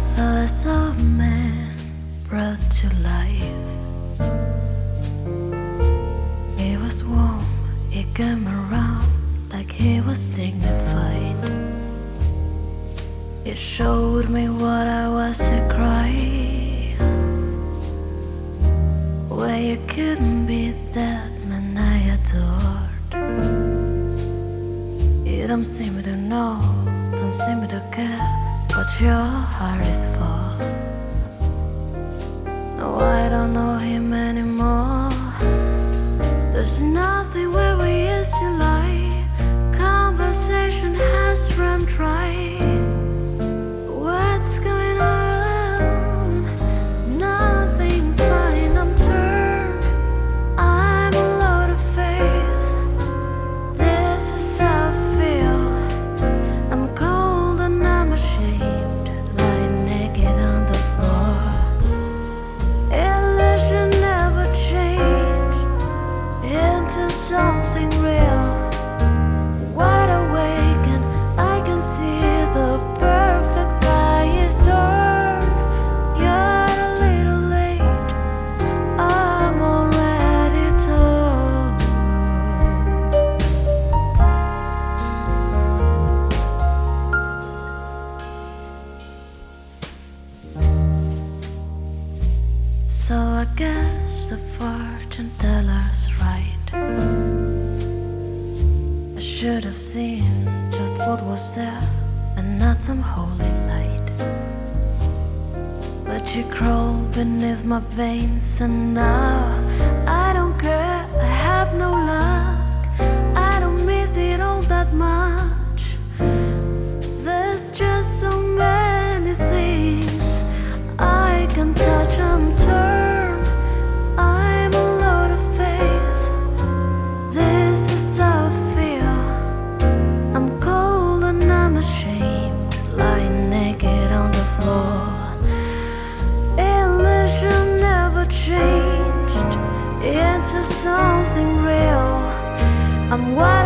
I thought I man brought to life. He was warm, he came around like he was dignified. He showed me what I was to cry. Where you couldn't be that man I adored. You don't seem to know, don't seem to care what your heart is for. No, I don't know him anymore. Guess the fortune teller's right. I should have seen just what was there and not some holy light. But you crawl beneath my veins, and now I I'm wild.